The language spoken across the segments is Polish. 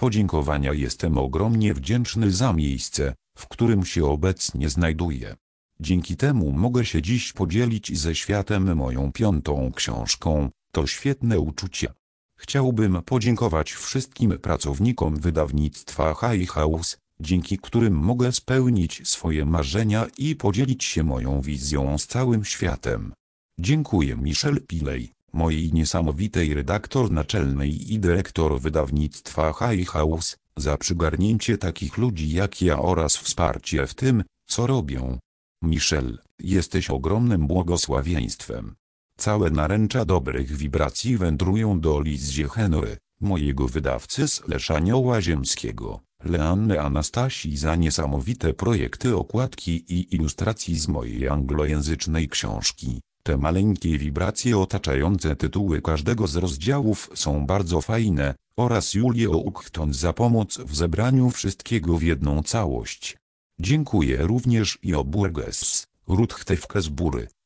podziękowania jestem ogromnie wdzięczny za miejsce, w którym się obecnie znajduję. Dzięki temu mogę się dziś podzielić ze światem moją piątą książką, to świetne uczucie. Chciałbym podziękować wszystkim pracownikom wydawnictwa High House, dzięki którym mogę spełnić swoje marzenia i podzielić się moją wizją z całym światem. Dziękuję Michelle Pilej, mojej niesamowitej redaktor naczelnej i dyrektor wydawnictwa High House, za przygarnięcie takich ludzi jak ja oraz wsparcie w tym, co robią. Michelle, jesteś ogromnym błogosławieństwem. Całe naręcza dobrych wibracji wędrują do Lizie Henry, mojego wydawcy z Leszanioła Ziemskiego, Leanny Anastasii za niesamowite projekty okładki i ilustracji z mojej anglojęzycznej książki. Te maleńkie wibracje otaczające tytuły każdego z rozdziałów są bardzo fajne, oraz Julię Oukton za pomoc w zebraniu wszystkiego w jedną całość. Dziękuję również i Burgess, Ruth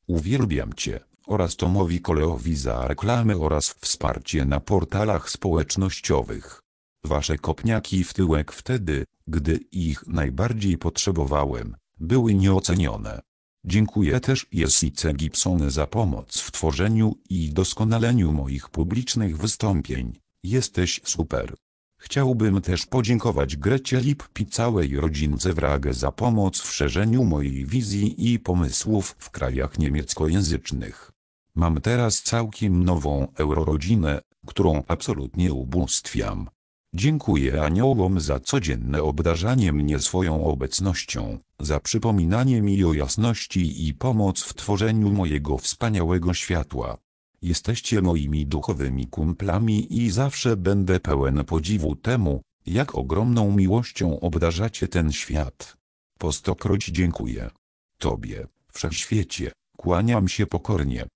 Uwielbiam Cię oraz Tomowi Koleowi za reklamy oraz wsparcie na portalach społecznościowych. Wasze kopniaki w tyłek wtedy, gdy ich najbardziej potrzebowałem, były nieocenione. Dziękuję też Jessice Gibson za pomoc w tworzeniu i doskonaleniu moich publicznych wystąpień. Jesteś super. Chciałbym też podziękować Grecie Lip i całej rodzince Wrage za pomoc w szerzeniu mojej wizji i pomysłów w krajach niemieckojęzycznych. Mam teraz całkiem nową eurorodzinę, którą absolutnie ubóstwiam. Dziękuję aniołom za codzienne obdarzanie mnie swoją obecnością, za przypominanie mi o jasności i pomoc w tworzeniu mojego wspaniałego światła. Jesteście moimi duchowymi kumplami i zawsze będę pełen podziwu temu, jak ogromną miłością obdarzacie ten świat. Po stokroć dziękuję. Tobie, wszechświecie, kłaniam się pokornie.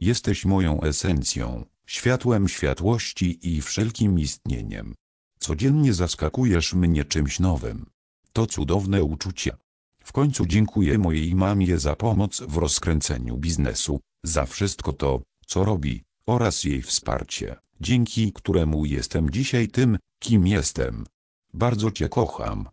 Jesteś moją esencją, światłem światłości i wszelkim istnieniem. Codziennie zaskakujesz mnie czymś nowym. To cudowne uczucie. W końcu dziękuję mojej mamie za pomoc w rozkręceniu biznesu, za wszystko to, co robi, oraz jej wsparcie, dzięki któremu jestem dzisiaj tym, kim jestem. Bardzo Cię kocham.